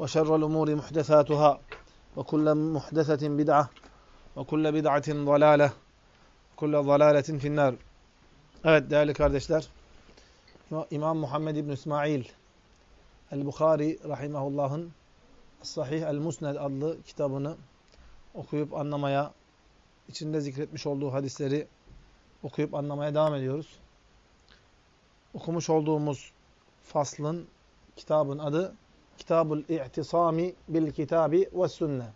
وشر الأمور محدثاتها وكل محدثة بدعة وكل بدعة ضلالة وكل ضلالة في النار Evet değerli kardeşler İmam Muhammed İbn İsmail El-Bukhari Rahimahullah'ın Sahih El-Musned adlı kitabını okuyup anlamaya, içinde zikretmiş olduğu hadisleri okuyup anlamaya devam ediyoruz. Okumuş olduğumuz faslın, kitabın adı Kitabul İ'tisami bil Kitabi ve Sünne.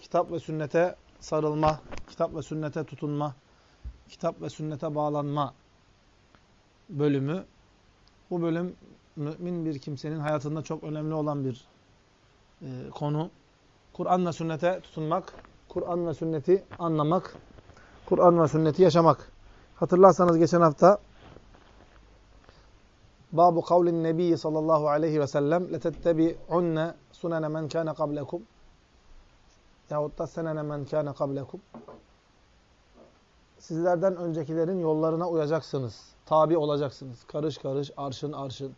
Kitap ve sünnete sarılma, kitap ve sünnete tutunma, kitap ve sünnete bağlanma bölümü. Bu bölüm mümin bir kimsenin hayatında çok önemli olan bir e, konu. Kur'an ve sünnete tutunmak, Kur'an ve sünneti anlamak, Kur'an ve sünneti yaşamak. Hatırlarsanız geçen hafta Babu kavlin Nebi sallallahu aleyhi ve sellem letettebi'unne sunene men kâne kablekum yahut da senene men kâne kablekum Sizlerden öncekilerin yollarına uyacaksınız. Tabi olacaksınız. Karış karış, arşın arşın.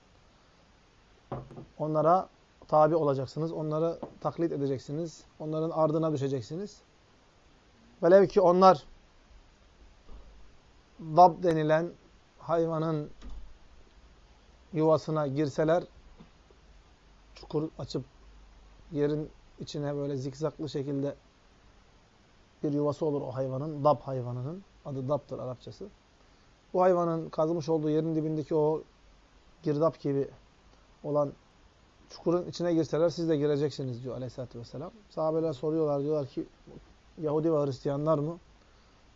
Onlara tabi olacaksınız. Onları taklit edeceksiniz. Onların ardına düşeceksiniz. Velev ki onlar dab denilen hayvanın yuvasına girseler çukur açıp yerin içine böyle zikzaklı şekilde bir yuvası olur o hayvanın. Dab hayvanının. Adı dabdır Arapçası. Bu hayvanın kazmış olduğu yerin dibindeki o girdap gibi olan çukurun içine girseler siz de gireceksiniz diyor aleyhissalatü vesselam. Sahabeler soruyorlar diyorlar ki Yahudi ve Hristiyanlar mı?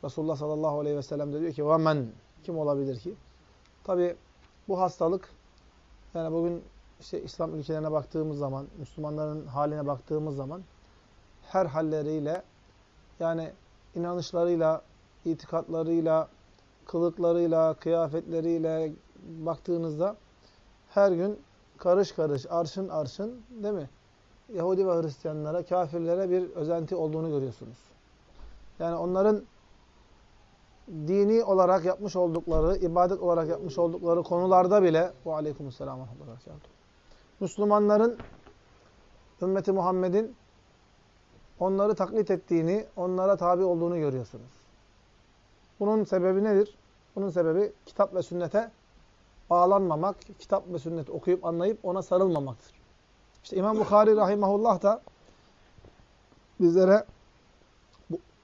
Resulullah sallallahu aleyhi ve sellem de diyor ki وَمَنْ Kim olabilir ki? Tabi bu hastalık yani bugün işte İslam ülkelerine baktığımız zaman, Müslümanların haline baktığımız zaman her halleriyle yani inanışlarıyla, itikatlarıyla, kılıklarıyla, kıyafetleriyle baktığınızda her gün karış karış, arşın arşın değil mi? Yahudi ve Hristiyanlara, kafirlere bir özenti olduğunu görüyorsunuz. Yani onların dini olarak yapmış oldukları, ibadet olarak yapmış oldukları konularda bile ve aleykümselam Müslümanların ümmeti Muhammed'in onları taklit ettiğini, onlara tabi olduğunu görüyorsunuz. Bunun sebebi nedir? Bunun sebebi kitap ve sünnete bağlanmamak, kitap ve sünnet okuyup anlayıp ona sarılmamaktır. İşte İmam Bukhari rahimahullah da bizlere bu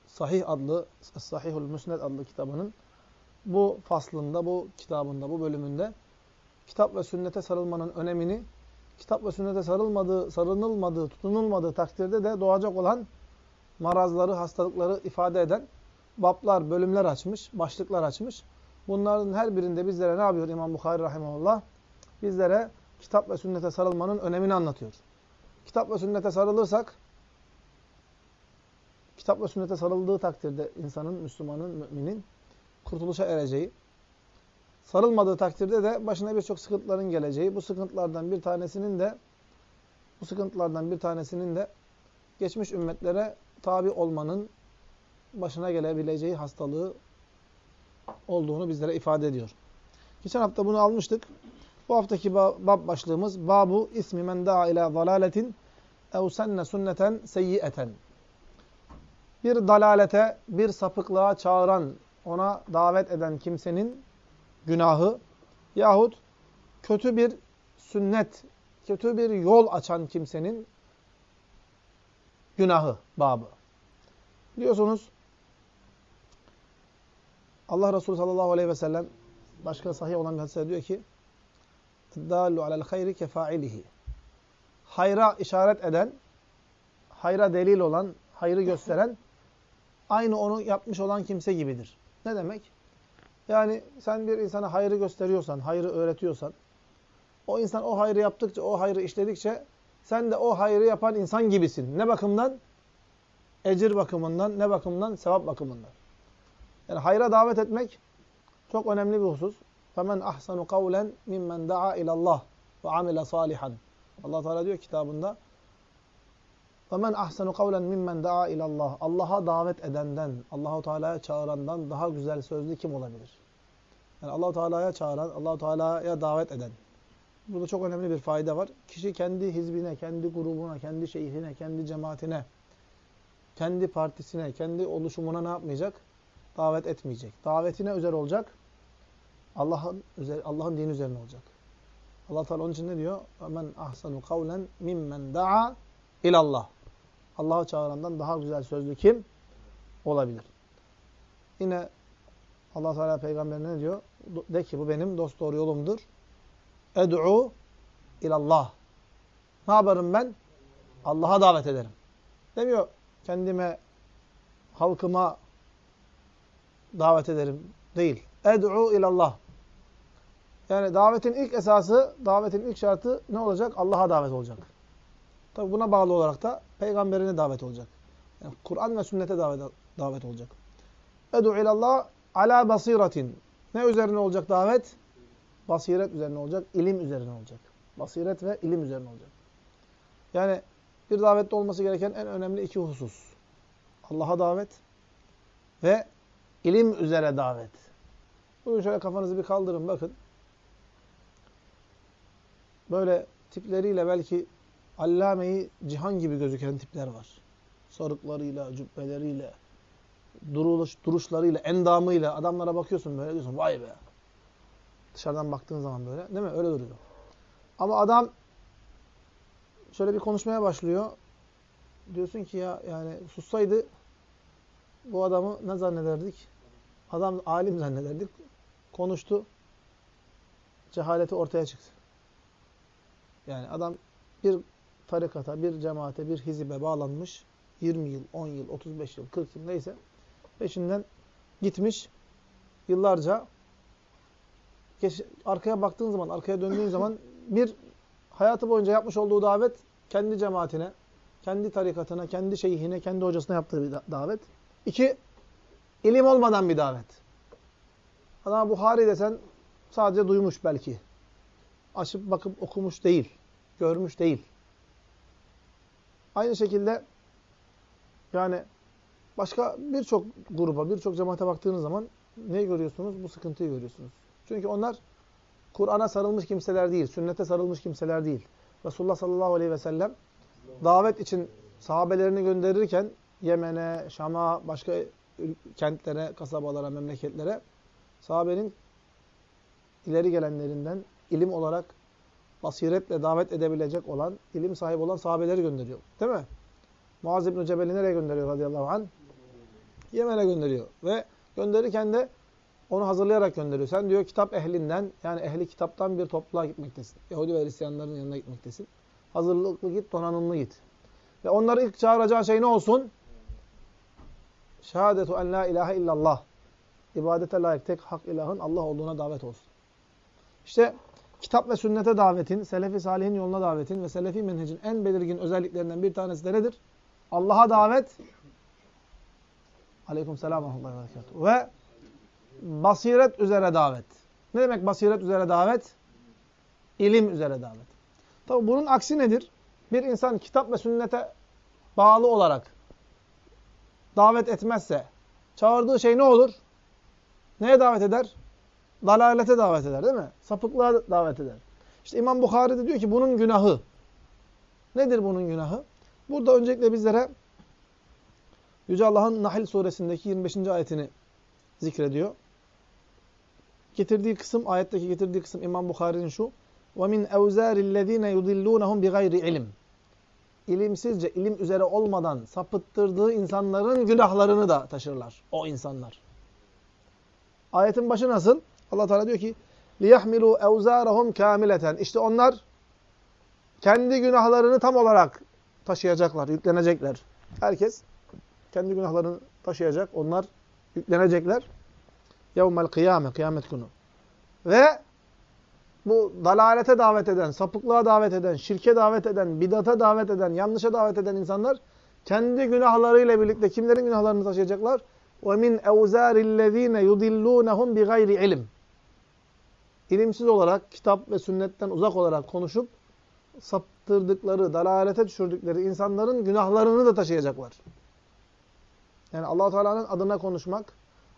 Sahih adlı, Sahihul Müsned adlı kitabının bu faslında, bu kitabında, bu bölümünde kitap ve sünnete sarılmanın önemini, kitap ve sünnete sarılmadığı, sarılmadığı, tutunulmadığı takdirde de doğacak olan marazları, hastalıkları ifade eden bablar, bölümler açmış, başlıklar açmış. Bunların her birinde bizlere ne yapıyor İmam Bukhari rahimahullah? Bizlere kitap ve sünnete sarılmanın önemini anlatıyor. Kitap ve sünnete sarılırsak, kitap ve sünnete sarıldığı takdirde insanın, Müslümanın, müminin kurtuluşa ereceği, sarılmadığı takdirde de başına birçok sıkıntıların geleceği, bu sıkıntılardan bir tanesinin de bu sıkıntılardan bir tanesinin de geçmiş ümmetlere tabi olmanın başına gelebileceği hastalığı olduğunu bizlere ifade ediyor. Geçen hafta bunu almıştık. Bu haftaki bab başlığımız Babu ismi men da'a ila zalaletin ev senne sünneten seyyieten bir dalalete, bir sapıklığa çağıran, ona davet eden kimsenin günahı yahut kötü bir sünnet, kötü bir yol açan kimsenin günahı babı. Diyorsunuz Allah Resulü sallallahu aleyhi ve sellem başka sahih olan bir hadise diyor ki Dallu alel hayri kefailihi. Hayra işaret eden, hayra delil olan, hayrı gösteren aynı onu yapmış olan kimse gibidir. Ne demek? Yani sen bir insana hayrı gösteriyorsan, hayrı öğretiyorsan, o insan o hayrı yaptıkça, o hayrı işledikçe sen de o hayrı yapan insan gibisin. Ne bakımdan? Ecir bakımından, ne bakımdan? Sevap bakımından. Yani hayra davet etmek çok önemli bir husus. فَمَنْ أَحْسَنُ قَوْلًا مِمَّنْ دَعَا اِلَى اللّٰهِ وَعَمِلَ صَالِحًا Allah Teala diyor kitabında وَمَنْ أَحْسَنُ قَوْلًا مِمَّنْ دَعَا اِلَى اللّٰهِ Allah'a davet edenden, Allahu Teala'ya çağırandan daha güzel sözlü kim olabilir? Yani Allahu Teala'ya çağıran, Allahu Teala'ya davet eden. Burada çok önemli bir fayda var. Kişi kendi hizbine, kendi grubuna, kendi şeyhine, kendi cemaatine, kendi partisine, kendi oluşumuna ne yapmayacak? Davet etmeyecek. Davetine özel olacak. Allah'ın Allah'ın dini üzerine olacak. Allah Teala onun için ne diyor? "Men ahsanu kavlen mimmen daa ilallah." Allah'a çağırandan daha güzel sözlü kim olabilir? Yine Allah Teala peygamberine ne diyor? De ki bu benim dost doğru yolumdur. Ed'u ilallah. Ne yaparım ben? Allah'a davet ederim. Demiyor kendime, halkıma davet ederim. Değil. Ed'u ilallah. Yani davetin ilk esası, davetin ilk şartı ne olacak? Allah'a davet olacak. Tabi buna bağlı olarak da peygamberine davet olacak. Yani Kur'an ve sünnete davet, davet olacak. Ed'u ilallah ala basiratin. Ne üzerine olacak davet? Basiret üzerine olacak, ilim üzerine olacak. Basiret ve ilim üzerine olacak. Yani bir davette olması gereken en önemli iki husus. Allah'a davet ve ilim üzere davet. Bugün şöyle kafanızı bir kaldırın bakın. Böyle tipleriyle belki allameyi cihan gibi gözüken tipler var. Sarıklarıyla, cübbeleriyle, duruş, duruşlarıyla, endamıyla adamlara bakıyorsun böyle diyorsun vay be. Dışarıdan baktığın zaman böyle değil mi? Öyle duruyor. Ama adam şöyle bir konuşmaya başlıyor. Diyorsun ki ya yani sussaydı bu adamı ne zannederdik? Adam alim zannederdik. Konuştu. Cehaleti ortaya çıktı. Yani adam bir tarikata, bir cemaate, bir hizibe bağlanmış. 20 yıl, 10 yıl, 35 yıl, 40 yıl neyse. Peşinden gitmiş. Yıllarca arkaya baktığın zaman, arkaya döndüğün zaman bir hayatı boyunca yapmış olduğu davet kendi cemaatine, kendi tarikatına, kendi şeyhine, kendi hocasına yaptığı bir davet. İki, ilim olmadan bir davet. Adam Buhari desen sadece duymuş belki. Açıp bakıp okumuş değil. Görmüş değil. Aynı şekilde yani başka birçok gruba, birçok cemaate baktığınız zaman neyi görüyorsunuz? Bu sıkıntıyı görüyorsunuz. Çünkü onlar Kur'an'a sarılmış kimseler değil, sünnete sarılmış kimseler değil. Resulullah sallallahu aleyhi ve sellem davet için sahabelerini gönderirken Yemen'e, Şam'a, başka kentlere, kasabalara, memleketlere sahabenin ileri gelenlerinden ilim olarak basiretle davet edebilecek olan, ilim sahibi olan sahabeleri gönderiyor. Değil mi? Muaz İbn-i Cebel'i nereye gönderiyor radıyallahu anh? Yemen'e gönderiyor. Ve gönderirken de onu hazırlayarak gönderiyor. Sen diyor kitap ehlinden, yani ehli kitaptan bir topluluğa gitmektesin. Yahudi ve Hristiyanların yanına gitmektesin. Hazırlıklı git, donanımlı git. Ve onları ilk çağıracağın şey ne olsun? Şehadetu en la ilahe illallah. İbadete layık tek hak ilahın Allah olduğuna davet olsun. İşte kitap ve sünnete davetin, selefi salihin yoluna davetin ve selefi menhecin en belirgin özelliklerinden bir tanesi de nedir? Allah'a davet Aleyküm selam ve ve basiret üzere davet. Ne demek basiret üzere davet? İlim üzere davet. Tabi bunun aksi nedir? Bir insan kitap ve sünnete bağlı olarak davet etmezse çağırdığı şey ne olur? Neye davet eder? Dalalete davet eder değil mi? Sapıklığa davet eder. İşte İmam Bukhari de diyor ki bunun günahı. Nedir bunun günahı? Burada öncelikle bizlere Yüce Allah'ın Nahl suresindeki 25. ayetini zikrediyor. Getirdiği kısım, ayetteki getirdiği kısım İmam Bukhari'nin şu. وَمِنْ اَوْزَارِ الَّذ۪ينَ يُضِلُّونَهُمْ بِغَيْرِ ilim. ilimsizce, ilim üzere olmadan sapıttırdığı insanların günahlarını da taşırlar. O insanlar. Ayetin başı nasıl? allah Teala diyor ki لِيَحْمِلُوا اَوْزَارَهُمْ كَامِلَةً İşte onlar kendi günahlarını tam olarak taşıyacaklar, yüklenecekler. Herkes kendi günahlarını taşıyacak. Onlar yüklenecekler. Yevmel kıyame, kıyamet günü. Ve bu dalalete davet eden, sapıklığa davet eden, şirke davet eden, bidata davet eden, yanlışa davet eden insanlar kendi günahlarıyla birlikte kimlerin günahlarını taşıyacaklar? وَمِنْ اَوْزَارِ الَّذ۪ينَ يُضِلُّونَهُمْ بِغَيْرِ ilim. İlimsiz olarak, kitap ve sünnetten uzak olarak konuşup saptırdıkları, dalalete düşürdükleri insanların günahlarını da taşıyacaklar. Yani allah Teala'nın adına konuşmak,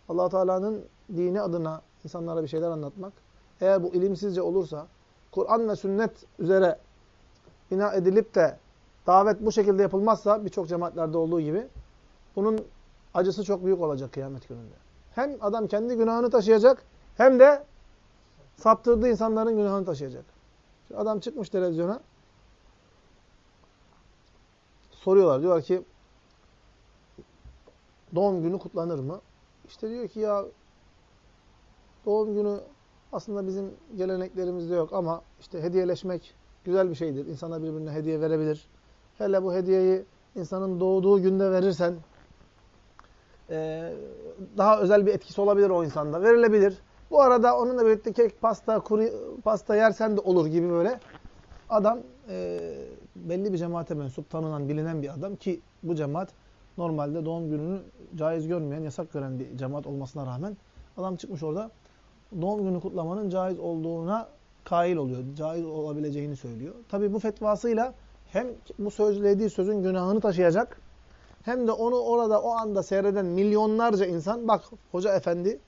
allah Teala'nın dini adına insanlara bir şeyler anlatmak, eğer bu ilimsizce olursa, Kur'an ve sünnet üzere bina edilip de davet bu şekilde yapılmazsa, birçok cemaatlerde olduğu gibi, bunun acısı çok büyük olacak kıyamet gününde. Hem adam kendi günahını taşıyacak, hem de saptırdığı insanların günahını taşıyacak. Şimdi adam çıkmış televizyona, soruyorlar, diyorlar ki, doğum günü kutlanır mı? İşte diyor ki ya doğum günü aslında bizim geleneklerimizde yok ama işte hediyeleşmek güzel bir şeydir. İnsana birbirine hediye verebilir. Hele bu hediyeyi insanın doğduğu günde verirsen daha özel bir etkisi olabilir o insanda. Verilebilir. Bu arada onunla birlikte kek, pasta, kuru, pasta yersen de olur gibi böyle. Adam e, belli bir cemaate mensup, tanınan, bilinen bir adam ki bu cemaat normalde doğum gününü caiz görmeyen, yasak gören bir cemaat olmasına rağmen adam çıkmış orada doğum günü kutlamanın caiz olduğuna kail oluyor. Caiz olabileceğini söylüyor. Tabi bu fetvasıyla hem bu söylediği sözün günahını taşıyacak hem de onu orada o anda seyreden milyonlarca insan bak hoca efendi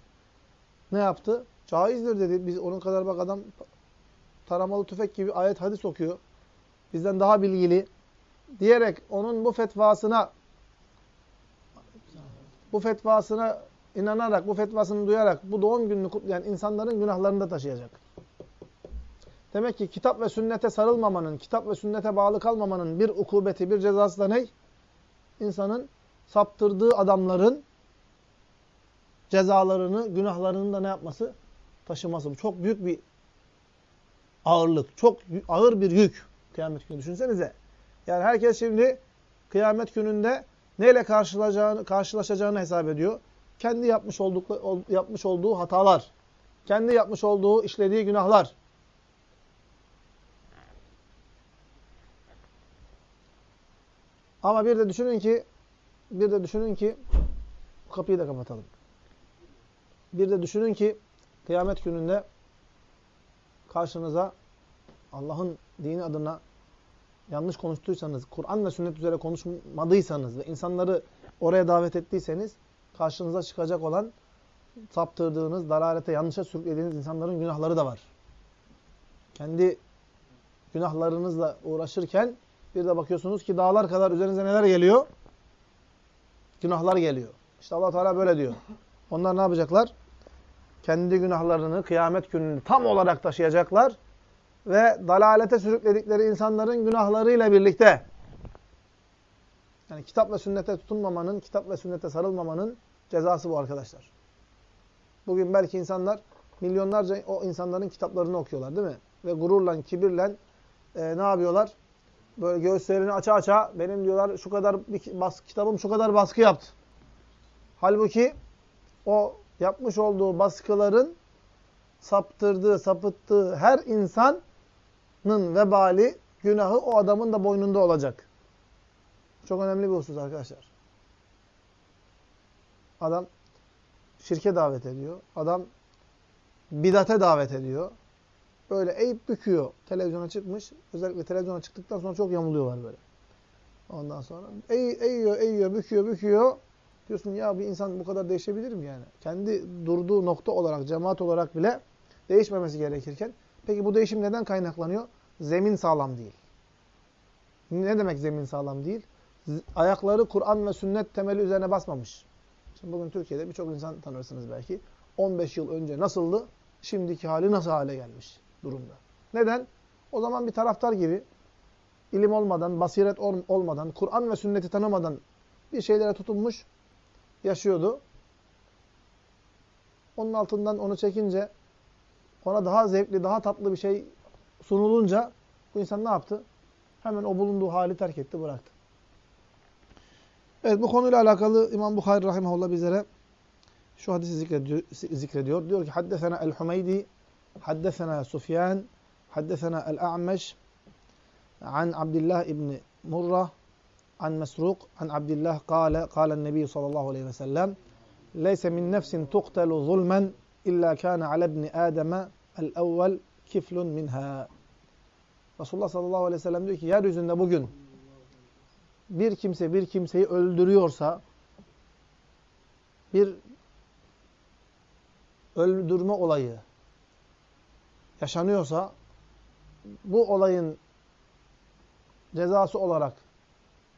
ne yaptı? Caizdir dedi. Biz onun kadar bak adam taramalı tüfek gibi ayet hadis okuyor. Bizden daha bilgili diyerek onun bu fetvasına bu fetvasına inanarak, bu fetvasını duyarak bu doğum gününü kutlayan insanların günahlarını da taşıyacak. Demek ki kitap ve sünnete sarılmamanın, kitap ve sünnete bağlı kalmamanın bir ukubeti, bir cezası da ne? İnsanın saptırdığı adamların cezalarını, günahlarını da ne yapması? Taşıması. Bu çok büyük bir ağırlık, çok ağır bir yük. Kıyamet günü düşünsenize. Yani herkes şimdi kıyamet gününde neyle karşılaşacağını, karşılaşacağını hesap ediyor. Kendi yapmış, oldukları, yapmış olduğu hatalar, kendi yapmış olduğu, işlediği günahlar. Ama bir de düşünün ki, bir de düşünün ki, bu kapıyı da kapatalım. Bir de düşünün ki, kıyamet gününde karşınıza Allah'ın dini adına yanlış konuştuysanız, Kur'an ve sünnet üzere konuşmadıysanız ve insanları oraya davet ettiyseniz karşınıza çıkacak olan saptırdığınız, dalalete, yanlışa sürüklediğiniz insanların günahları da var. Kendi günahlarınızla uğraşırken bir de bakıyorsunuz ki dağlar kadar üzerinize neler geliyor? Günahlar geliyor. İşte allah Teala böyle diyor. Onlar ne yapacaklar? Kendi günahlarını kıyamet gününü tam olarak taşıyacaklar ve dalalete sürükledikleri insanların günahlarıyla birlikte yani kitap ve sünnete tutunmamanın, kitap ve sünnete sarılmamanın cezası bu arkadaşlar. Bugün belki insanlar milyonlarca o insanların kitaplarını okuyorlar değil mi? Ve gururla, kibirle e, ne yapıyorlar? Böyle göğüslerini aça aça benim diyorlar şu kadar bir bas, kitabım şu kadar baskı yaptı. Halbuki o yapmış olduğu baskıların saptırdığı, sapıttığı her insan vebali, günahı o adamın da boynunda olacak. Çok önemli bir husus arkadaşlar. Adam şirke davet ediyor. Adam bidate davet ediyor. Böyle eğip büküyor. Televizyona çıkmış. Özellikle televizyona çıktıktan sonra çok yamuluyorlar böyle. Ondan sonra eğ, eğiyor, eğiyor, büküyor, büküyor. Diyorsun ya bir insan bu kadar değişebilir mi yani? Kendi durduğu nokta olarak, cemaat olarak bile değişmemesi gerekirken. Peki bu değişim neden kaynaklanıyor? Zemin sağlam değil. Ne demek zemin sağlam değil? Ayakları Kur'an ve sünnet temeli üzerine basmamış. Şimdi bugün Türkiye'de birçok insan tanırsınız belki. 15 yıl önce nasıldı? Şimdiki hali nasıl hale gelmiş durumda. Neden? O zaman bir taraftar gibi ilim olmadan, basiret olmadan, Kur'an ve sünneti tanımadan bir şeylere tutunmuş, yaşıyordu. Onun altından onu çekince, ona daha zevkli, daha tatlı bir şey sunulunca bu insan ne yaptı? Hemen o bulunduğu hali terk etti, bıraktı. Evet bu konuyla alakalı İmam Bukhari rahimahullah bizlere şu hadisi zikrediyor. zikrediyor. Diyor ki haddesena el-Humeydi, haddesena Sufyan, haddesena el-A'meş, an Abdullah ibn Murrah, an Mesruk, an Abdullah kâle, kâlen Nebi sallallahu aleyhi ve sellem, leyse min nefsin tuqtelu zulmen illa kâne ala ibni Adem'e el-evvel kiflun minha. Resulullah sallallahu aleyhi ve sellem diyor ki yeryüzünde bugün bir kimse bir kimseyi öldürüyorsa bir öldürme olayı yaşanıyorsa bu olayın cezası olarak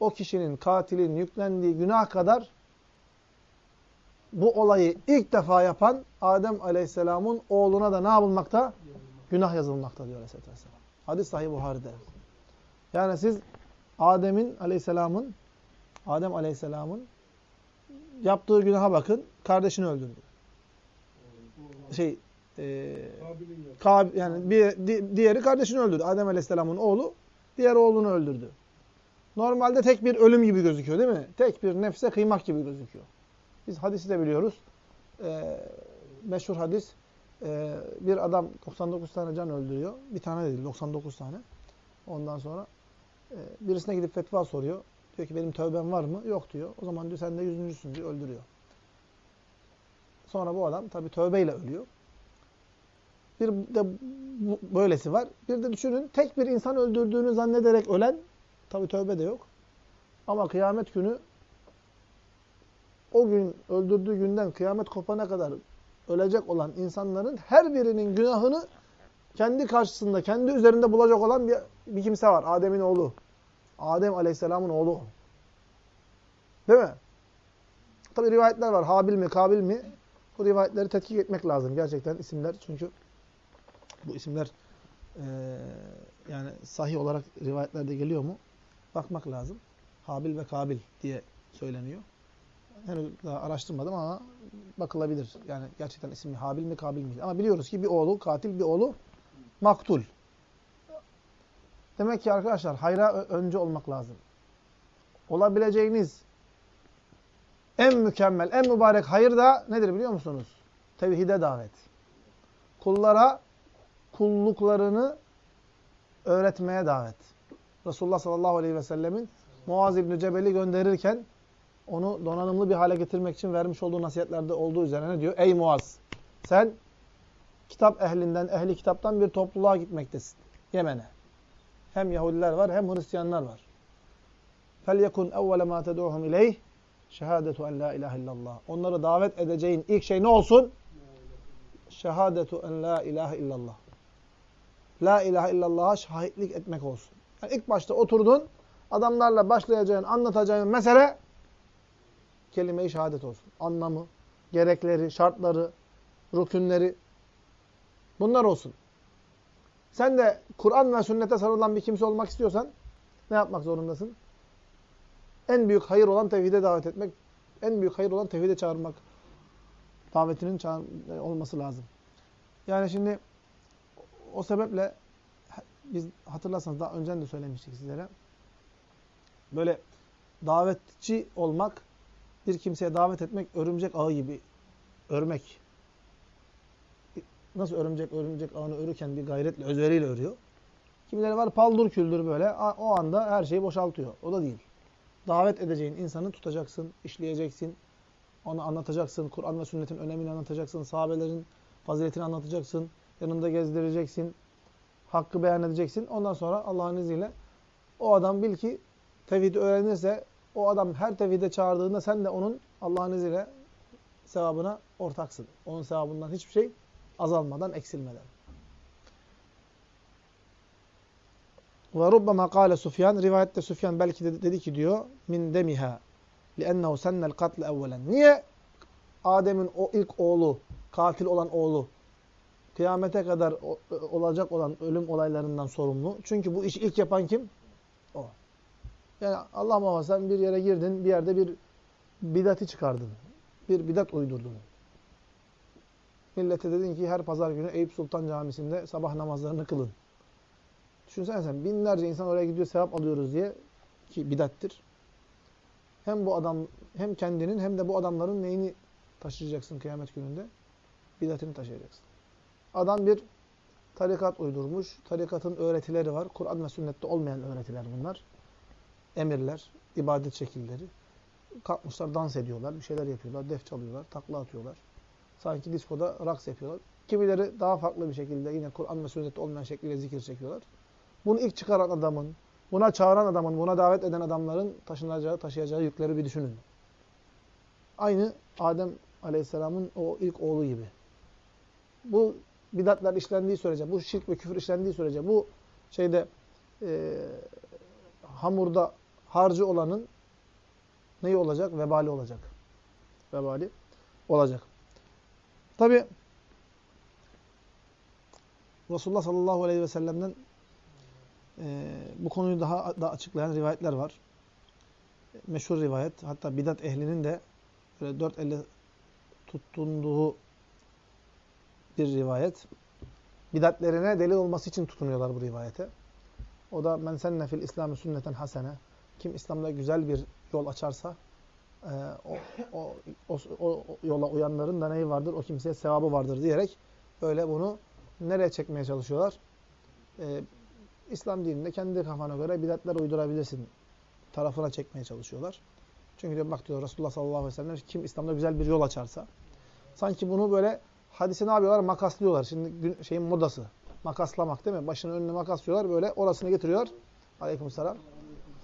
o kişinin, katilin yüklendiği günah kadar bu olayı ilk defa yapan Adem Aleyhisselam'ın oğluna da ne yapılmakta? Günah yazılmakta diyor Aleyhisselatü Vesselam. Hadis Sahih Buhari'de. Yani siz Adem'in Aleyhisselam'ın Adem Aleyhisselam'ın yaptığı günaha bakın. Kardeşini öldürdü. Şey e, Kab, yani bir, di, diğeri kardeşini öldürdü. Adem Aleyhisselam'ın oğlu diğer oğlunu öldürdü. Normalde tek bir ölüm gibi gözüküyor değil mi? Tek bir nefse kıymak gibi gözüküyor. Biz hadisi de biliyoruz. Ee, meşhur hadis. Ee, bir adam 99 tane can öldürüyor. Bir tane değil 99 tane. Ondan sonra e, birisine gidip fetva soruyor. Diyor ki benim tövbem var mı? Yok diyor. O zaman diyor sen de yüzüncüsün diyor. Öldürüyor. Sonra bu adam tabi tövbeyle ölüyor. Bir de böylesi var. Bir de düşünün tek bir insan öldürdüğünü zannederek ölen tabi tövbe de yok. Ama kıyamet günü o gün öldürdüğü günden kıyamet kopana kadar ölecek olan insanların her birinin günahını kendi karşısında, kendi üzerinde bulacak olan bir, bir kimse var. Adem'in oğlu. Adem Aleyhisselam'ın oğlu. Değil mi? Tabi rivayetler var. Habil mi, Kabil mi? Bu rivayetleri tetkik etmek lazım gerçekten isimler. Çünkü bu isimler e, yani sahih olarak rivayetlerde geliyor mu? Bakmak lazım. Habil ve Kabil diye söyleniyor. Henüz daha araştırmadım ama bakılabilir. Yani gerçekten ismi Habil mi Kabil mi? Ama biliyoruz ki bir oğlu katil, bir oğlu maktul. Demek ki arkadaşlar hayra önce olmak lazım. Olabileceğiniz en mükemmel, en mübarek hayır da nedir biliyor musunuz? Tevhide davet. Kullara kulluklarını öğretmeye davet. Resulullah sallallahu aleyhi ve sellemin Muaz İbni Cebel'i gönderirken onu donanımlı bir hale getirmek için vermiş olduğu nasihatlerde olduğu üzere ne diyor? Ey Muaz! Sen kitap ehlinden, ehli kitaptan bir topluluğa gitmektesin. Yemen'e. Hem Yahudiler var hem Hristiyanlar var. فَلْيَكُنْ اَوَّلَ مَا تَدُعُهُمْ اِلَيْهِ şehadetu en la ilahe illallah. Onları davet edeceğin ilk şey ne olsun? Şehadetu en la ilahe illallah. La ilahe illallah'a şahitlik etmek olsun. Yani ilk başta oturdun, adamlarla başlayacağın, anlatacağın mesele kelime-i şehadet olsun. Anlamı, gerekleri, şartları, rükünleri bunlar olsun. Sen de Kur'an ve sünnete sarılan bir kimse olmak istiyorsan ne yapmak zorundasın? En büyük hayır olan tevhide davet etmek, en büyük hayır olan tevhide çağırmak davetinin çağır olması lazım. Yani şimdi o sebeple biz hatırlarsanız daha önceden de söylemiştik sizlere. Böyle davetçi olmak, bir kimseye davet etmek örümcek ağı gibi örmek. Nasıl örümcek örümcek ağını örürken bir gayretle, özveriyle örüyor. Kimileri var paldur küldür böyle. O anda her şeyi boşaltıyor. O da değil. Davet edeceğin insanı tutacaksın, işleyeceksin. Onu anlatacaksın. Kur'an ve sünnetin önemini anlatacaksın. Sahabelerin faziletini anlatacaksın. Yanında gezdireceksin. Hakkı beyan edeceksin. Ondan sonra Allah'ın izniyle o adam bil ki tevhidi öğrenirse o adam her tevhide çağırdığında sen de onun Allah'ın izniyle sevabına ortaksın. Onun sevabından hiçbir şey azalmadan, eksilmeden. Ve rubbama kâle Sufyan, rivayette Sufyan belki de dedi ki diyor, min demiha li'ennehu sennel katle evvelen. Niye Adem'in o ilk oğlu, katil olan oğlu, kıyamete kadar olacak olan ölüm olaylarından sorumlu? Çünkü bu işi ilk yapan kim? Yani Allah muhafaza bir yere girdin, bir yerde bir bidati çıkardın. Bir bidat uydurdun. Millete dedin ki her pazar günü Eyüp Sultan Camisi'nde sabah namazlarını kılın. Düşünsene sen binlerce insan oraya gidiyor sevap alıyoruz diye ki bidattir. Hem bu adam hem kendinin hem de bu adamların neyini taşıyacaksın kıyamet gününde? Bidatini taşıyacaksın. Adam bir tarikat uydurmuş. Tarikatın öğretileri var. Kur'an ve sünnette olmayan öğretiler bunlar. Emirler, ibadet şekilleri. Kalkmışlar, dans ediyorlar, bir şeyler yapıyorlar, def çalıyorlar, takla atıyorlar. Sanki diskoda raks yapıyorlar. Kimileri daha farklı bir şekilde yine Kur'an ve sünnette olmayan şekliyle zikir çekiyorlar. Bunu ilk çıkaran adamın, buna çağıran adamın, buna davet eden adamların taşınacağı, taşıyacağı yükleri bir düşünün. Aynı Adem Aleyhisselam'ın o ilk oğlu gibi. Bu bidatlar işlendiği sürece, bu şirk ve küfür işlendiği sürece, bu şeyde e, hamurda harcı olanın neyi olacak? Vebali olacak. Vebali olacak. Tabi Resulullah sallallahu aleyhi ve sellem'den e, bu konuyu daha da açıklayan rivayetler var. Meşhur rivayet. Hatta bidat ehlinin de böyle dört elle tutunduğu bir rivayet. Bidatlerine delil olması için tutunuyorlar bu rivayete. O da men senne fil İslam'ı sünneten hasene. Kim İslam'da güzel bir yol açarsa e, o, o, o, o yola uyanların da neyi vardır? O kimseye sevabı vardır diyerek böyle bunu nereye çekmeye çalışıyorlar? E, İslam dininde kendi kafana göre bidatler uydurabilirsin tarafına çekmeye çalışıyorlar. Çünkü diyor, bak diyor Resulullah sallallahu aleyhi ve sellem kim İslam'da güzel bir yol açarsa sanki bunu böyle hadisi ne yapıyorlar? Makaslıyorlar. Şimdi şeyin modası. Makaslamak değil mi? Başını önüne makaslıyorlar böyle orasını getiriyor. Aleykümselam.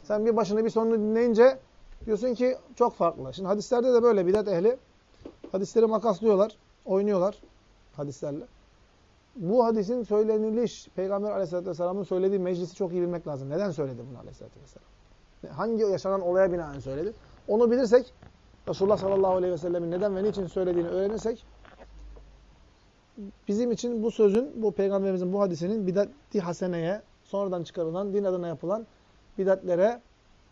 Sen bir başını bir sonunu dinleyince diyorsun ki çok farklı. Şimdi hadislerde de böyle bidat ehli hadisleri makaslıyorlar, oynuyorlar hadislerle. Bu hadisin söyleniliş, Peygamber aleyhissalatü vesselamın söylediği meclisi çok iyi bilmek lazım. Neden söyledi bunu aleyhissalatü vesselam? Hangi yaşanan olaya binaen söyledi? Onu bilirsek, Resulullah sallallahu aleyhi ve sellemin neden ve niçin söylediğini öğrenirsek, bizim için bu sözün, bu Peygamberimizin bu hadisinin bidati haseneye, sonradan çıkarılan, din adına yapılan bidatlere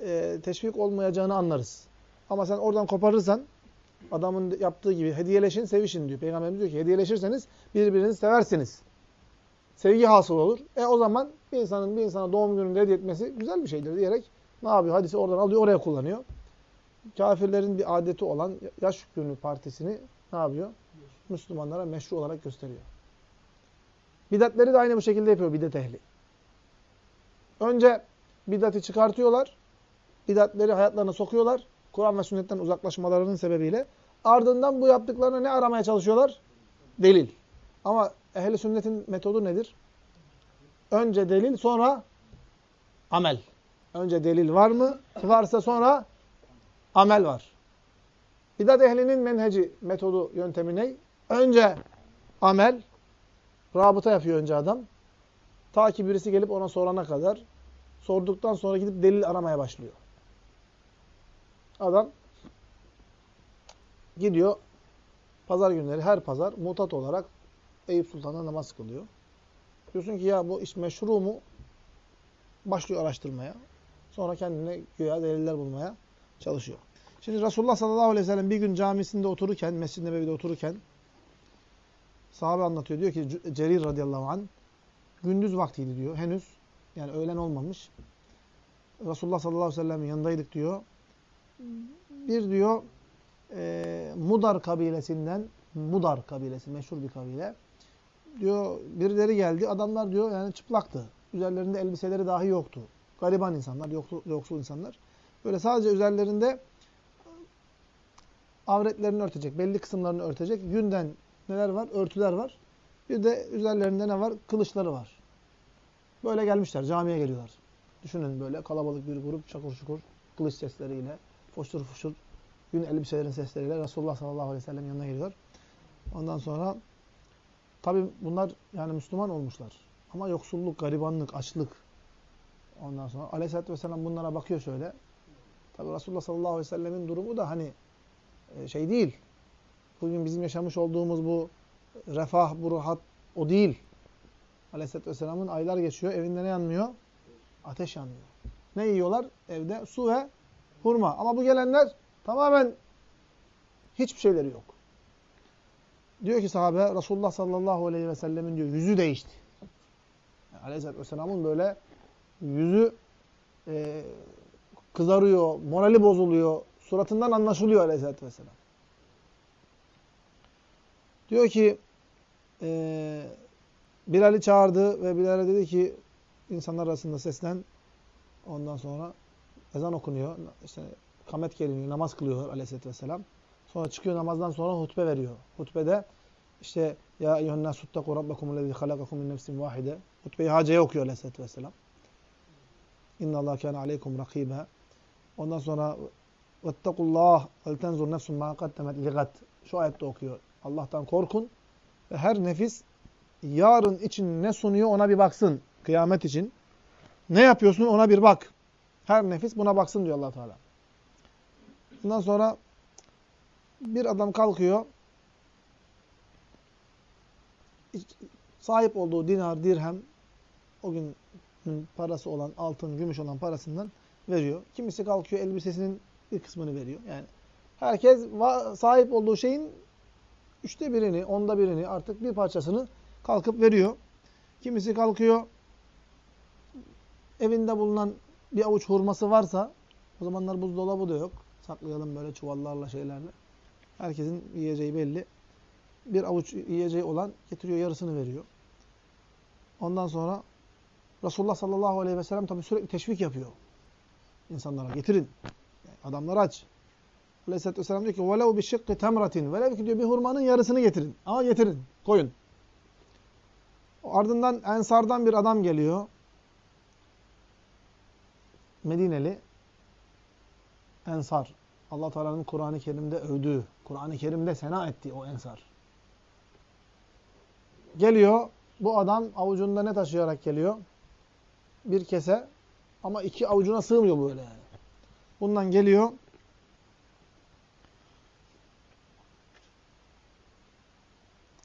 e, teşvik olmayacağını anlarız. Ama sen oradan koparırsan, adamın yaptığı gibi hediyeleşin, sevişin diyor. Peygamberimiz diyor ki hediyeleşirseniz birbirinizi seversiniz. Sevgi hasıl olur. E o zaman bir insanın bir insana doğum gününde hediye etmesi güzel bir şeydir diyerek ne yapıyor? Hadisi oradan alıyor, oraya kullanıyor. Kafirlerin bir adeti olan yaş günü partisini ne yapıyor? Müslümanlara meşru olarak gösteriyor. Bidatleri de aynı bu şekilde yapıyor bidat ehli. Önce bidati çıkartıyorlar. Bidatleri hayatlarına sokuyorlar. Kur'an ve sünnetten uzaklaşmalarının sebebiyle. Ardından bu yaptıklarına ne aramaya çalışıyorlar? Delil. Ama ehli sünnetin metodu nedir? Önce delil, sonra amel. Önce delil var mı? Varsa sonra amel var. Bidat ehlinin menheci, metodu, yöntemi ne? Önce amel, rabıta yapıyor önce adam. Ta ki birisi gelip ona sorana kadar, sorduktan sonra gidip delil aramaya başlıyor. Adam gidiyor, pazar günleri her pazar mutat olarak Eyüp Sultan'da namaz kılıyor. Diyorsun ki ya bu iş meşru mu? Başlıyor araştırmaya. Sonra kendine güya deliller bulmaya çalışıyor. Şimdi Resulullah sallallahu aleyhi ve sellem bir gün camisinde otururken, Mescid-i Nebevi'de otururken sahabe anlatıyor. Diyor ki Cerir radıyallahu anh gündüz vaktiydi diyor. Henüz yani öğlen olmamış. Resulullah sallallahu aleyhi ve sellem'in yanındaydık diyor. Bir diyor e, Mudar kabilesinden Mudar kabilesi meşhur bir kabile. Diyor birileri geldi. Adamlar diyor yani çıplaktı. Üzerlerinde elbiseleri dahi yoktu. Gariban insanlar, yoksul, yoksul insanlar. Böyle sadece üzerlerinde avretlerini örtecek, belli kısımlarını örtecek yünden neler var? Örtüler var. Bir de üzerlerinde ne var? Kılıçları var. Böyle gelmişler, camiye geliyorlar. Düşünün böyle kalabalık bir grup çakur çukur kılıç sesleriyle, foşur foşur gün elbiselerin sesleriyle Resulullah sallallahu aleyhi ve sellem yanına geliyor. Ondan sonra tabi bunlar yani Müslüman olmuşlar. Ama yoksulluk, garibanlık, açlık. Ondan sonra aleyhissalatü vesselam bunlara bakıyor şöyle. Tabi Resulullah sallallahu aleyhi ve sellemin durumu da hani şey değil. Bugün bizim yaşamış olduğumuz bu refah, bu rahat o değil. Aleyhisselatü Vesselam'ın aylar geçiyor. Evinde ne yanmıyor? Ateş yanmıyor. Ne yiyorlar evde? Su ve hurma. Ama bu gelenler tamamen hiçbir şeyleri yok. Diyor ki sahabe Resulullah sallallahu aleyhi ve sellemin diyor yüzü değişti. Yani Aleyhisselatü Vesselam'ın böyle yüzü e, kızarıyor, morali bozuluyor. Suratından anlaşılıyor Aleyhisselatü Vesselam. Diyor ki e, Bilal'i çağırdı ve Bilal'e dedi ki insanlar arasında seslen. Ondan sonra ezan okunuyor. İşte kamet geliniyor, namaz kılıyor Aleyhisselatü Vesselam. Sonra çıkıyor namazdan sonra hutbe veriyor. Hutbede işte ya eyyuhennâs suttaku rabbakum lezî halakakum min nefsin vahide. Hutbeyi haceye okuyor Aleyhisselatü Vesselam. İnna Allah kâne aleykum rakîbâ. Ondan sonra vettekullah vel tenzur nefsun mâ kaddemet ligat. Şu ayette okuyor. Allah'tan korkun ve her nefis yarın için ne sunuyor ona bir baksın. Kıyamet için. Ne yapıyorsun ona bir bak. Her nefis buna baksın diyor allah Teala. Bundan sonra bir adam kalkıyor. Sahip olduğu dinar, dirhem o gün parası olan, altın, gümüş olan parasından veriyor. Kimisi kalkıyor elbisesinin bir kısmını veriyor. Yani herkes sahip olduğu şeyin üçte birini, onda birini artık bir parçasını kalkıp veriyor. Kimisi kalkıyor evinde bulunan bir avuç hurması varsa o zamanlar buzdolabı da yok. Saklayalım böyle çuvallarla şeylerle. Herkesin yiyeceği belli. Bir avuç yiyeceği olan getiriyor yarısını veriyor. Ondan sonra Resulullah sallallahu aleyhi ve sellem tabi sürekli teşvik yapıyor. insanlara. Getirin. Adamlar aç. Aleyhisselatü vesselam diyor ki وَلَوْ بِشِقِّ تَمْرَةٍ Velev ki diyor bir hurmanın yarısını getirin. Ama getirin. Koyun. Ardından Ensardan bir adam geliyor. Medineli. Ensar. allah Teala'nın Kur'an-ı Kerim'de övdüğü, Kur'an-ı Kerim'de sena ettiği o Ensar. Geliyor. Bu adam avucunda ne taşıyarak geliyor? Bir kese. Ama iki avucuna sığmıyor böyle yani. Bundan geliyor.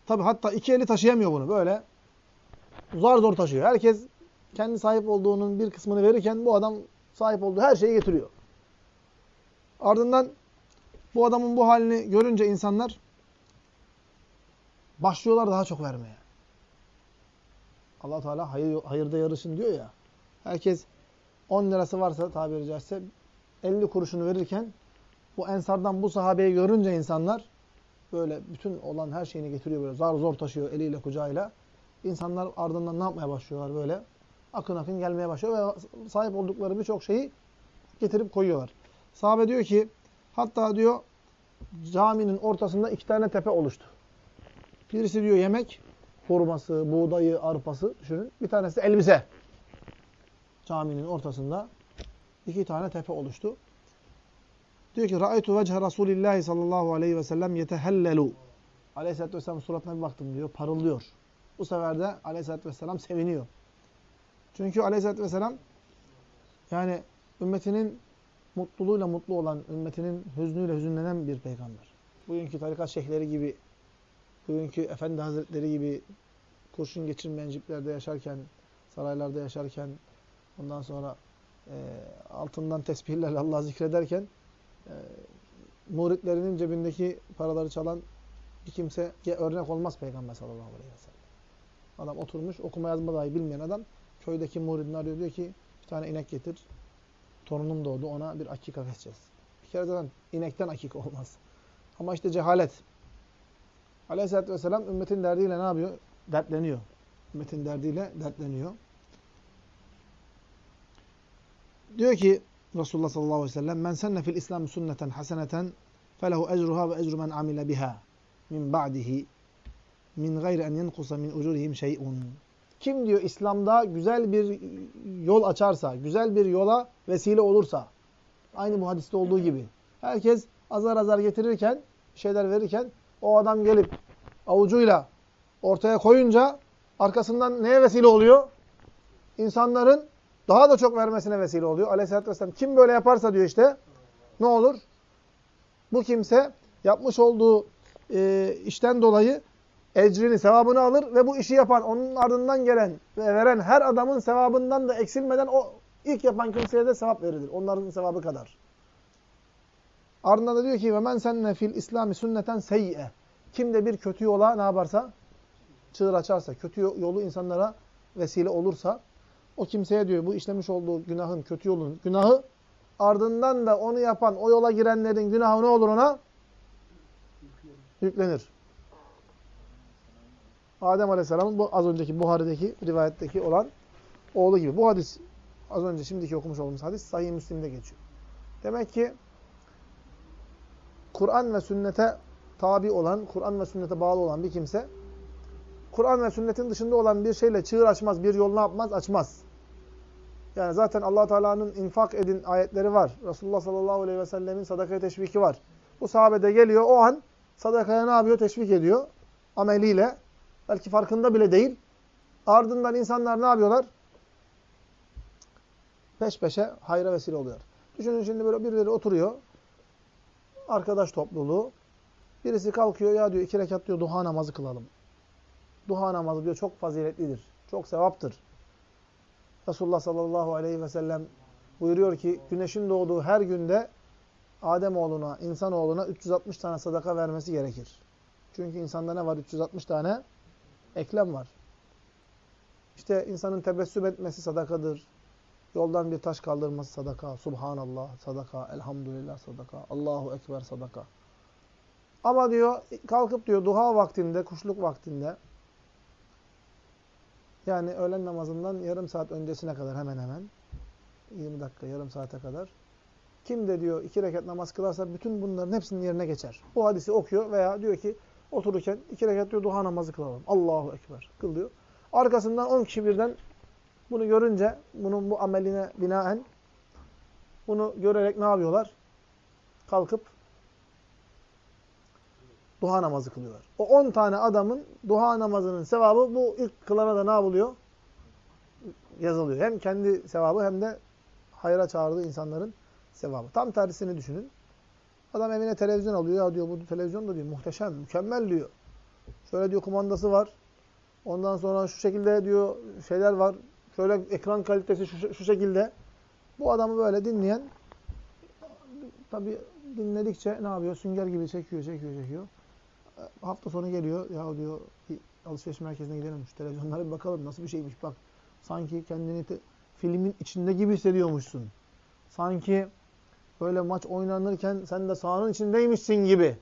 Tabi hatta iki eli taşıyamıyor bunu. Böyle zar zor taşıyor. Herkes kendi sahip olduğunun bir kısmını verirken bu adam sahip olduğu her şeyi getiriyor. Ardından bu adamın bu halini görünce insanlar başlıyorlar daha çok vermeye. allah Teala hayır, hayırda yarışın diyor ya. Herkes 10 lirası varsa tabiri caizse 50 kuruşunu verirken bu ensardan bu sahabeyi görünce insanlar böyle bütün olan her şeyini getiriyor böyle zar zor taşıyor eliyle kucağıyla. İnsanlar ardından ne yapmaya başlıyorlar böyle? Akın akın gelmeye başlıyor ve sahip oldukları birçok şeyi getirip koyuyorlar. Sahabe diyor ki hatta diyor caminin ortasında iki tane tepe oluştu. Birisi diyor yemek, hurması, buğdayı, arpası düşünün. Bir tanesi elbise. Caminin ortasında iki tane tepe oluştu. Diyor ki Ra'aytu vechhe Rasulillahi sallallahu aleyhi ve sellem yetehellelu. Aleyhisselatü vesselam suratına bir baktım diyor. Parıldıyor. Bu sefer de aleyhisselatü vesselam seviniyor. Çünkü aleyhisselatü vesselam yani ümmetinin mutluluğuyla mutlu olan, ümmetinin hüznüyle hüzünlenen bir peygamber. Bugünkü tarikat şeyhleri gibi, bugünkü efendi hazretleri gibi kurşun geçirmeyen ciplerde yaşarken, saraylarda yaşarken, ondan sonra e, altından tesbihlerle Allah zikrederken e, muritlerinin cebindeki paraları çalan bir kimseye örnek olmaz Peygamber sallallahu aleyhi ve sellem. Adam oturmuş okuma yazma dahi bilmeyen adam köydeki muridini arıyor diyor ki bir tane inek getir. Torunum doğdu ona bir akika keseceğiz. Bir kere zaten inekten akika olmaz. Ama işte cehalet. Aleyhisselatü vesselam ümmetin derdiyle ne yapıyor? Dertleniyor. Ümmetin derdiyle dertleniyor. Diyor ki Resulullah sallallahu aleyhi ve sellem men senne fil İslam sünneten haseneten felehu ecruha ve ecru men amile biha min ba'dihi min gayri en yenkusa min ucurihim şey'un. Kim diyor İslam'da güzel bir yol açarsa, güzel bir yola vesile olursa, aynı bu hadiste olduğu gibi, herkes azar azar getirirken, şeyler verirken, o adam gelip avucuyla ortaya koyunca, arkasından neye vesile oluyor? İnsanların daha da çok vermesine vesile oluyor. Aleyhisselatü Vesselam kim böyle yaparsa diyor işte ne olur? Bu kimse yapmış olduğu e, işten dolayı ecrini, sevabını alır ve bu işi yapan, onun ardından gelen ve veren her adamın sevabından da eksilmeden o İlk yapan kimseye de sevap verilir. Onların sevabı kadar. Ardından da diyor ki ve men senne fil İslami sünneten seyye. Kim de bir kötü yola ne yaparsa çığır açarsa, kötü yolu insanlara vesile olursa o kimseye diyor bu işlemiş olduğu günahın, kötü yolun günahı ardından da onu yapan, o yola girenlerin günahı ne olur ona? Yüklenir. Adem Aleyhisselam'ın bu az önceki Buhari'deki rivayetteki olan oğlu gibi. Bu hadis az önce şimdiki okumuş olduğumuz hadis Sahih Müslim'de geçiyor. Demek ki Kur'an ve sünnete tabi olan, Kur'an ve sünnete bağlı olan bir kimse Kur'an ve sünnetin dışında olan bir şeyle çığır açmaz, bir yol ne yapmaz? Açmaz. Yani zaten allah Teala'nın infak edin ayetleri var. Resulullah sallallahu aleyhi ve sellemin sadakaya teşviki var. Bu sahabede geliyor o an sadakaya ne yapıyor? Teşvik ediyor. Ameliyle. Belki farkında bile değil. Ardından insanlar ne yapıyorlar? Peş peşe hayra vesile oluyor. Düşünün şimdi böyle birileri oturuyor. Arkadaş topluluğu. Birisi kalkıyor ya diyor iki rekat diyor duha namazı kılalım. Duha namazı diyor çok faziletlidir. Çok sevaptır. Resulullah sallallahu aleyhi ve sellem buyuruyor ki güneşin doğduğu her günde Ademoğluna, insanoğluna 360 tane sadaka vermesi gerekir. Çünkü insanda ne var? 360 tane eklem var. İşte insanın tebessüm etmesi sadakadır. Yoldan bir taş kaldırması sadaka. Subhanallah sadaka. Elhamdülillah sadaka. Allahu Ekber sadaka. Ama diyor kalkıp diyor duha vaktinde, kuşluk vaktinde yani öğlen namazından yarım saat öncesine kadar hemen hemen 20 dakika, yarım saate kadar kim de diyor iki rekat namaz kılarsa bütün bunların hepsinin yerine geçer. Bu hadisi okuyor veya diyor ki otururken iki rekat diyor duha namazı kılalım. Allahu Ekber kılıyor. Arkasından 10 kişi birden bunu görünce, bunun bu ameline binaen bunu görerek ne yapıyorlar? Kalkıp duha namazı kılıyorlar. O 10 tane adamın duha namazının sevabı bu ilk kılana da ne yapılıyor? Yazılıyor. Hem kendi sevabı hem de hayra çağırdığı insanların sevabı. Tam tersini düşünün. Adam evine televizyon alıyor. Ya diyor bu televizyon da diyor muhteşem, mükemmel diyor. Şöyle diyor kumandası var. Ondan sonra şu şekilde diyor şeyler var. Şöyle ekran kalitesi şu, şu şekilde. Bu adamı böyle dinleyen tabi dinledikçe ne yapıyor? Sünger gibi çekiyor, çekiyor, çekiyor. Hafta sonu geliyor. Ya diyor bir alışveriş merkezine gidelim. Şu televizyonlara bir bakalım. Nasıl bir şeymiş bak. Sanki kendini filmin içinde gibi hissediyormuşsun. Sanki böyle maç oynanırken sen de sahanın içindeymişsin gibi.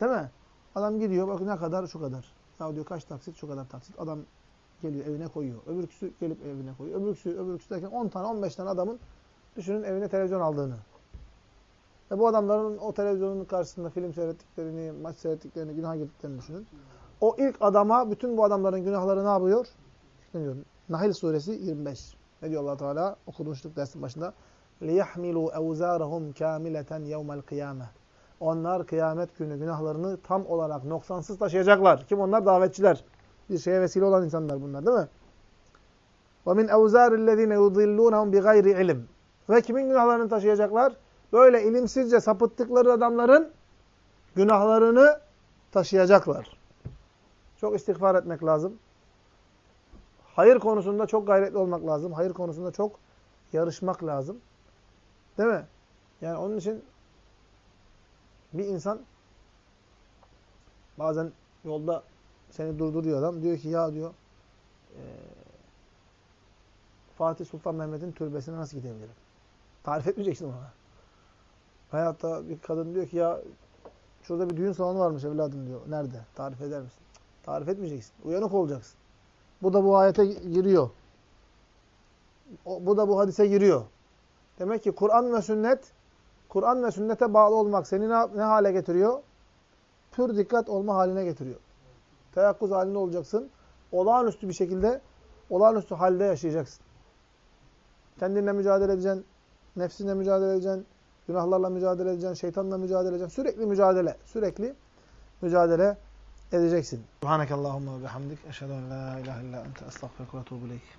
Değil mi? Adam gidiyor. Bak ne kadar? Şu kadar. Ya diyor kaç taksit? Şu kadar taksit. Adam geliyor evine koyuyor. Öbürküsü gelip evine koyuyor. Öbürküsü, öbürküsü derken 10 tane 15 tane adamın düşünün evine televizyon aldığını. Ve bu adamların o televizyonun karşısında film seyrettiklerini, maç seyrettiklerini, günah girdiklerini düşünün. O ilk adama bütün bu adamların günahları ne yapıyor? Yükleniyor. Nahil suresi 25. Ne diyor allah Teala? Okumuştuk dersin başında. لِيَحْمِلُوا اَوْزَارَهُمْ كَامِلَةً يَوْمَ الْقِيَامَةِ Onlar kıyamet günü günahlarını tam olarak noksansız taşıyacaklar. Kim onlar? Davetçiler. Bir şeye vesile olan insanlar bunlar değil mi? وَمِنْ اَوْزَارِ الَّذ۪ينَ يُضِلُّونَهُمْ بِغَيْرِ ilim. Ve kimin günahlarını taşıyacaklar? Böyle ilimsizce sapıttıkları adamların günahlarını taşıyacaklar. Çok istiğfar etmek lazım. Hayır konusunda çok gayretli olmak lazım. Hayır konusunda çok yarışmak lazım. Değil mi? Yani onun için bir insan bazen yolda seni durduruyor adam. Diyor ki ya diyor e, Fatih Sultan Mehmet'in türbesine nasıl gidebilirim? Tarif etmeyeceksin ona. Da bir kadın diyor ki ya şurada bir düğün salonu varmış evladım diyor. Nerede? Tarif eder misin? Tarif etmeyeceksin. Uyanık olacaksın. Bu da bu ayete giriyor. O, bu da bu hadise giriyor. Demek ki Kur'an ve sünnet, Kur'an ve sünnete bağlı olmak seni ne, ne hale getiriyor? Pür dikkat olma haline getiriyor. Teyakkuz halinde olacaksın. Olağanüstü bir şekilde, olağanüstü halde yaşayacaksın. Kendinle mücadele edeceksin, nefsinle mücadele edeceksin, günahlarla mücadele edeceksin, şeytanla mücadele edeceksin. Sürekli mücadele, sürekli mücadele edeceksin. Subhanakallahumma ve bihamdik. Eşhedü en la ilahe illa ente estağfirullah ve.